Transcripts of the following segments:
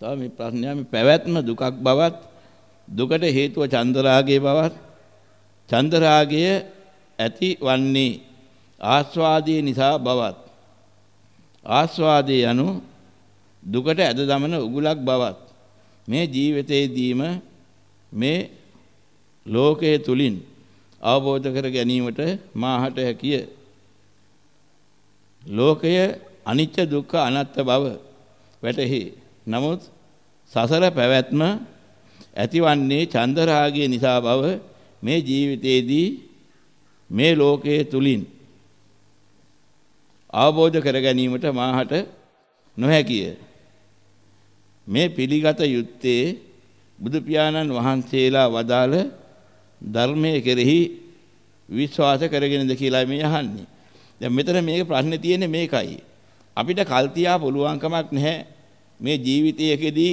තව මේ ප්‍රශ්නය මේ පැවැත්ම දුකක් බවත් දුකට හේතුව චන්දරාගයේ බවත් චන්දරාගය ඇති වන්නේ ආස්වාදයේ නිසා බවත් ආස්වාදයේ යනු දුකට ඇද දමන උගුලක් බවත් මේ ජීවිතයේදීම මේ ලෝකයේ තුලින් අවබෝධ කර ගැනීමට මාහට හැකිය. ලෝකය අනිත්‍ය දුක්ඛ අනාත්ම බව වැටහි. නමුත් සසර පැවැත්ම ඇතිවන්නේ චන්දරාගය නිසා බව මේ ජීවිතයේදී මේ ලෝකයේ තුලින් අවබෝධ කර ගැනීමට මාහට නොහැකිය. මේ පිළිගත යුත්තේ බුදු පියාණන් වහන්සේලා වදාළ ධර්මයේ කෙරෙහි විශ්වාස කරගෙනද කියලා මේ අහන්නේ. දැන් මෙතන මේක ප්‍රශ්නේ තියෙන්නේ මේකයි. අපිට කල්තියා පුළුවන්කමක් නැහැ මේ ජීවිතයේදී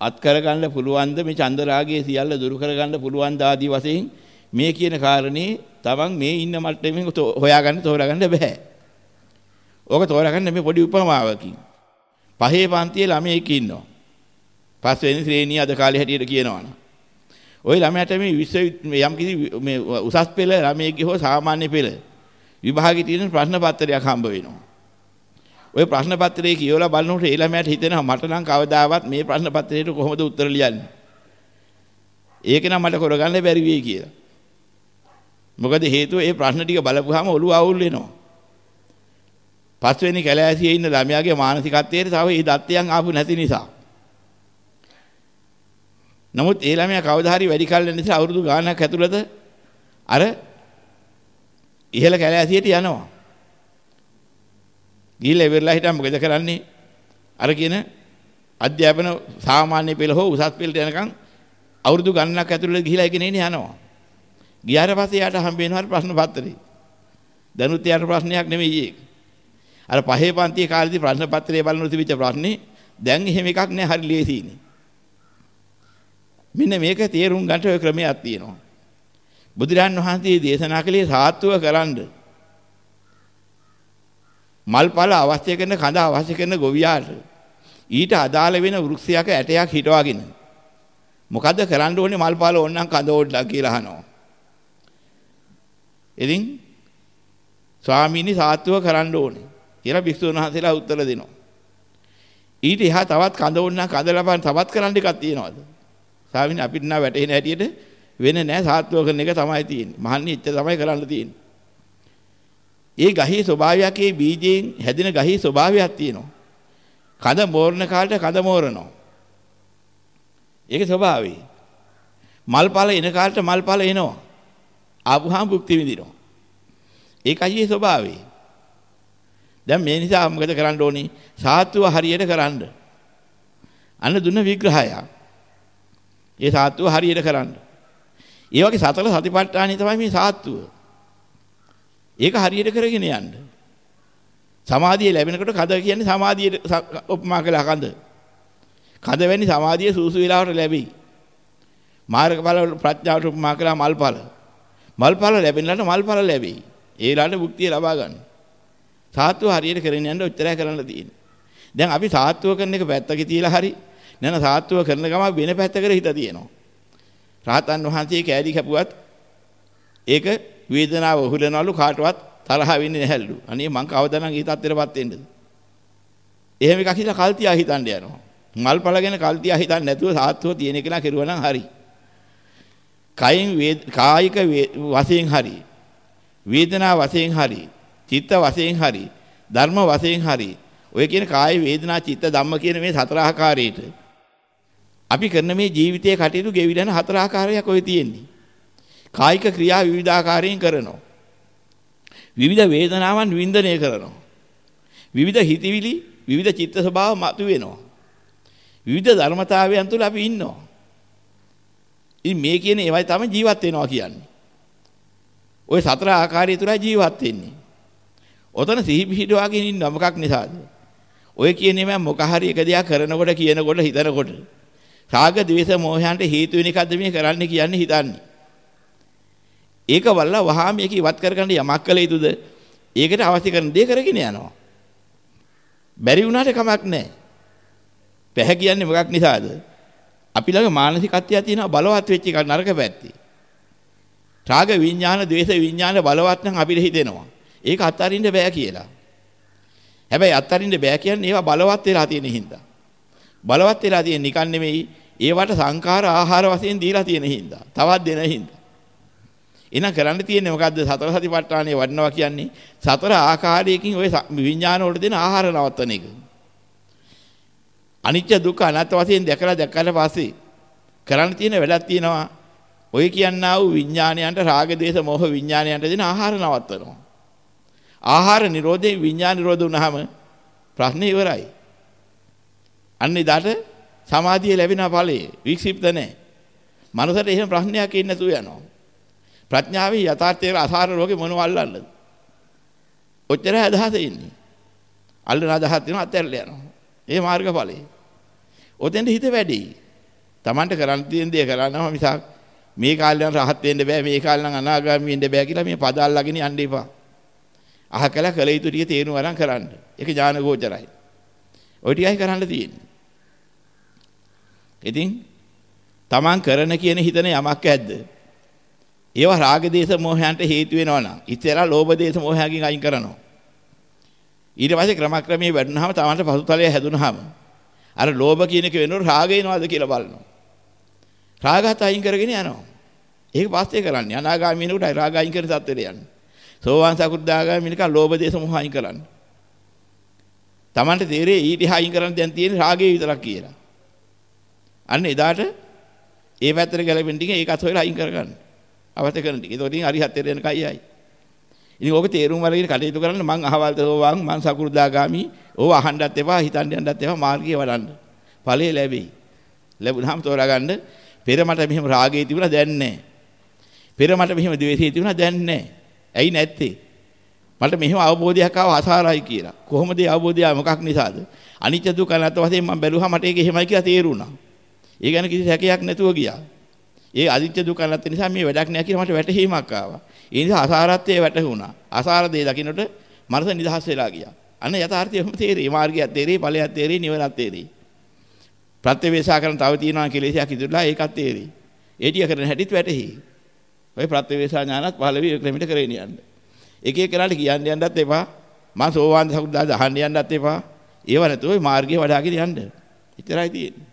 අත් කරගන්න පුළුවන්ද මේ චන්දරාගයේ සියල්ල දුරු කරගන්න පුළුවන් දාදී වශයෙන් මේ කියන කාරණේ තමන් මේ ඉන්න මට්ටමින් හොයාගන්න තෝරාගන්න බෑ. ඕක තෝරාගන්න මේ පොඩි උපමාවකින්. පහේ පන්තියේ ළමයෙක් ඉන්නවා. පස්වෙනි ශ්‍රේණිය අද කාලේ හැටියට කියනවනම්. ওই ළමයාට මේ විශ්ව යම් කිසි මේ උසස් පෙළ ළමයෙක්ගේ හෝ සාමාන්‍ය පෙළ විභාගයේ තියෙන ප්‍රශ්න පත්‍රයක් හම්බ වෙනවා. ওই ප්‍රශ්න පත්‍රයේ කියවලා බලනකොට ඒ ළමයාට හිතෙනවා මට නම් කවදාවත් මේ ප්‍රශ්න පත්‍රයට කොහොමද උත්තර ලියන්නේ? ඒක නම් මට කරගන්න බැරි වෙයි කියලා. මොකද හේතුව ඒ ප්‍රශ්න ටික බලපුවාම ඔළුව අවුල් වෙනවා. පස්වෙනි කැලෑසියේ ඉන්න ළමයාගේ මානසිකත්වයේ තව මේ දත්තයන් ආපු නැති නිසා. නමුත් ඒ ළමයා කවදා හරි වැඩි කල් නිසා අවුරුදු ගාණක් ඇතුළත අර ඉහළ කැලෑසියට යනවා. ගිහිල්ලා ඉවරලා හිටන් මොකද කරන්නේ? අර කියන අධ්‍යාපන සාමාන්‍ය පෙළ හෝ උසස් පෙළට යනකම් අවුරුදු ගණනක් ඇතුළත ගිහිලා ඉගෙන යනවා. ගියාට පස්සේ යාට හම්බ වෙනවා ප්‍රශ්න පත්‍රේ. දැනුත් යාට ප්‍රශ්නයක් නෙමෙයි ඒක. අර පහේ පන්තියේ කාලේදී ප්‍රශ්න පත්‍රයේ බලන තිබිච්ච ප්‍රශ්නේ දැන් එහෙම එකක් නෑ හරි ලේසියිනේ. මෙන්න මේක තේරුම් ගන්නට ඔය ක්‍රමයක් තියෙනවා. බුදුරන් වහන්සේ දේශනා කළේ සාත්තුව කරන්න. මල්පල අවශ්‍ය කරන කඳ අවශ්‍ය කරන ගොවියාට ඊට අදාළ වෙන වෘක්ෂයක ඇටයක් හිටවාගෙන මොකද්ද කරන්න ඕනේ මල්පල ඕනනම් කඳ ඕඩලා කියලා අහනවා. ඉතින් ස්වාමීනි සාත්තුව කරන්න ඕනේ කියලා භික්ෂුන් වහන්සේලා උත්තර දෙනවා. ඊට එහා තවත් කඳ ඕනනම් කඳ ලබන් තවත් කරන්න එකක් තියෙනවද? ස්වාමීනි අපිට නා වැටෙන හැටියට වෙන නෑ සාත්තුව කරන එක තමයි තියෙන්නේ. මහන්නේ ඉච්ච තමයි කරන්න තියෙන්නේ. ඒ ගහේ ස්වභාවයක් ඒ බීජයෙන් හැදෙන ගහේ ස්වභාවයක් තියෙනවා. කඳ මෝරන කාලට කඳ මෝරනවා. ඒකේ ස්වභාවය. මල්පල එන කාලට මල්පල එනවා. ආපුහාම භුක්ති විඳිනවා. ඒකයි ඒ ස්වභාවය. දැන් මේ නිසා මොකද කරන්න ඕනේ? සාත්තුව හරියට කරන්න. අන්න දුන්න විග්‍රහය. ඒ සාත්තුව හරියට කරන්න. ඒ වගේ සතර සතිපට්ඨානෙ තමයි මේ සාත්තුව. ඒක හරියට කරගෙන යන්න. සමාධිය ලැබෙනකොට කඳ කියන්නේ සමාධියට උපමා කළා කඳ. කඳ වෙන්නේ සමාධිය සූසු වේලාවට ලැබෙයි. මාර්ගඵල ප්‍රඥාවට උපමා කළා මල්ඵල. මල්ඵල ලැබෙනලාට මල්ඵල ලැබෙයි. ඒ වෙලාවට මුක්තිය ලබා ගන්න. සාත්තුව හරියට කරගෙන යන්න උත්තරය කරන්න තියෙන්නේ. දැන් අපි සාත්තුව කරන එක පැත්තක තියලා හරි නේද සාත්තුව කරන ගම වෙන පැත්තකට හිත තියෙනවා. රහතන් වහන්සේ කෑලි කැපුවත් ඒක වේදනාව උහුලනවලු කාටවත් තරහ වෙන්නේ නැහැලු. අනේ මං කවදානම් ඒ තත්ත්වෙටපත් වෙන්නද? එහෙම එකක් හිතලා කල්තියා හිතන්න යනවා. මල්පල ගැන කල්තියා හිතන්නේ නැතුව සාත්තුව තියෙන කෙනා කෙරුවා නම් හරි. කයින් කායික වශයෙන් හරි වේදනා වශයෙන් හරි චිත්ත වශයෙන් හරි ධර්ම වශයෙන් හරි ඔය කියන කාය වේදනා චිත්ත ධම්ම කියන මේ සතර ආකාරයට අපි කරන මේ ජීවිතයේ කටයුතු ගෙවිලන හතර ආකාරයක් ඔය තියෙන්නේ. කායික ක්‍රියා විවිධාකාරයෙන් කරනවා. විවිධ වේදනාවන් වින්දනය කරනවා. විවිධ හිතිවිලි විවිධ චිත්ත ස්වභාව මතුවෙනවා. විවිධ ධර්මතාවයන් තුළ අපි ඉන්නවා. ඉතින් මේ කියන ඒවයි තමයි ජීවත් වෙනවා කියන්නේ. ওই සතර ආකාරය තුලයි ජීවත් වෙන්නේ. ඔතන සිහි පිහිටවාගෙන ඉන්න මොකක් නිසාද? ඔය කියන්නේ මම මොක හරි එක දෙයක් කරනකොට කියනකොට හිතනකොට රාග ද්වේෂ මෝහයන්ට හේතු වෙන එකක්ද මේ කරන්න කියන්නේ හිතන්නේ. ඒක වල්ලා වහා මේක ඉවත් කරගන්න යමක් කළ යුතුද? ඒකට අවශ්‍ය කරන දේ කරගෙන යනවා. බැරි වුණාට කමක් නැහැ. පැහැ කියන්නේ මොකක් නිසාද? අපි ළඟ මානසිකත්වයක් තියෙනවා බලවත් වෙච්ච එක නරක පැත්තේ. රාග විඥාන, ද්වේෂ විඥාන බලවත් නම් අපිට හිතෙනවා. ඒක අත්හරින්න බෑ කියලා. හැබැයි අත්හරින්න බෑ කියන්නේ ඒවා බලවත් වෙලා තියෙන හින්දා. බලවත් වෙලා තියෙන නිකන් නෙමෙයි ඒවට සංඛාර ආහාර වශයෙන් දීලා තියෙන හින්දා. තවත් දෙන හින්දා. එහෙනම් කරන්න තියෙන්නේ මොකද්ද? සතර සතිපට්ඨානය වඩනවා කියන්නේ සතර ආකාරයකින් ওই විඥාන වලට දෙන ආහාර නවත්තන එක. අනිත්‍ය දුක්ඛ අනාත්ම වශයෙන් දැකලා දැක්කට පස්සේ කරන්න තියෙන වැඩක් තියෙනවා. ඔය කියන්නා වූ විඥානයන්ට රාග දේශ මොහ විඥානයන්ට දෙන ආහාර නවත්තනවා. ආහාර නිරෝධයෙන් විඥාන නිරෝධ වුණාම ප්‍රශ්නේ ඉවරයි. අන්න එදාට සමාධිය ලැබෙන ඵලයේ වික්ෂිප්ත නැහැ. මනසට එහෙම ප්‍රශ්නයක් එන්නේ නැතුව යනවා. ප්‍රඥාවේ යථාර්ථයේ අසාර රෝගේ මොනව අල්ලන්නද? ඔච්චර අදහස ඉන්නේ. අල්ලන අදහස් තියෙනවා අත්හැරලා යනවා. ඒ මාර්ගඵලයි. ඔතෙන්ද හිත වැඩි. Tamanට කරන්න තියෙන දේ කරනවා මිසක් මේ කාලේ නම් රහත් වෙන්න බෑ මේ කාලේ නම් අනාගාමී වෙන්න බෑ කියලා මේ පද අල්ලගෙන යන්න එපා. අහකලා කළ යුතු ටික තේරුම් අරන් කරන්න. ඒක ඥාන ගෝචරයි. ওই ටිකයි කරන්න තියෙන්නේ. ඉතින් Taman කරන කියන හිතන යමක් ඇද්ද? ඒවා රාග දේශ මොහයන්ට හේතු වෙනවා නම් ඉතලා ලෝභ දේශ මොහයන්ගෙන් අයින් කරනවා. ඊට පස්සේ ක්‍රමක්‍රමයේ වැඩුණාම Tamanට පසුතලය හැදුනහම අර ලෝභ කියන එක වෙනකොට රාගය එනවාද කියලා බලනවා. රාගත් අයින් කරගෙන යනවා. ඒක පස්සේ කරන්නේ. අනාගාමී වෙනකොටයි රාග අයින් කරන තත්ත්වෙට යන්නේ. සෝවාන් සකුද්දාගාමී වෙනකන් ලෝභ දේශ මොහ අයින් කරන්නේ. Tamanට තේරෙයි ඊට අයින් කරන්න දැන් තියෙන රාගය විතරක් කියලා. අන්න එදාට ඒ පැත්තට ගැලපෙන ටික ඒකත් හොයලා අයින් කරගන්න. අවශ්‍ය කරන ටික. ඒතකොට ඉතින් අරිහත් වෙනකයි යයි. ඉතින් ඕක තේරුම් අරගෙන කටයුතු කරන්න මං අහවල් සෝවාන් මං සකු르දාගාමි ඕව අහන්නත් එපා හිතන්න යන්නත් එපා මාර්ගය වඩන්න. ඵලය ලැබෙයි. ලැබුණාම තෝරාගන්න පෙර මට මෙහෙම රාගය තිබුණා දැන් නැහැ. පෙර මට මෙහෙම ද්වේෂය තිබුණා දැන් නැහැ. ඇයි නැත්තේ? මට මෙහෙම අවබෝධයක් ආව අසාරයි කියලා. කොහොමද ඒ අවබෝධය මොකක් නිසාද? අනිත්‍ය දුක්ඛ අනාත්ම වශයෙන් මම බැලුවා මට ඒක එහෙමයි කියලා තේරුණා. ඒ ගැන කිසි සැකයක් නැතුව ගියා. ඒ අනිත්‍ය දුක්ඛ අනාත්ම නිසා මේ වැඩක් නෑ කියලා මට වැටහීමක් ආවා. ඒ නිසා අසාරත්වයේ වැටහුණා. අසාර දේ දකින්නට මනස නිදහස් වෙලා ගියා. අන්න යථාර්ථය එහෙම තේරෙයි. මාර්ගයක් තේරෙයි, ඵලයක් තේරෙයි, නිවනක් තේරෙයි. ප්‍රත්‍යවේශා කරන තව තියෙනවා කෙලෙසයක් ඉදිරියලා ඒකත් තේරෙයි. ඒ ටික කරන හැටිත් වැටහි. ඔය ප්‍රත්‍යවේශා ඥානත් පහළ වී ක්‍රමයට කරගෙන යන්නේ. එක එක කෙනාට කියන්න යන්නත් එපා. මම සෝවාන් සකුද්දාද අහන්න යන්නත් එපා. ඒව නැතුව මාර්ගය වඩාගෙන යන්න. එච්චරයි තියෙන්නේ.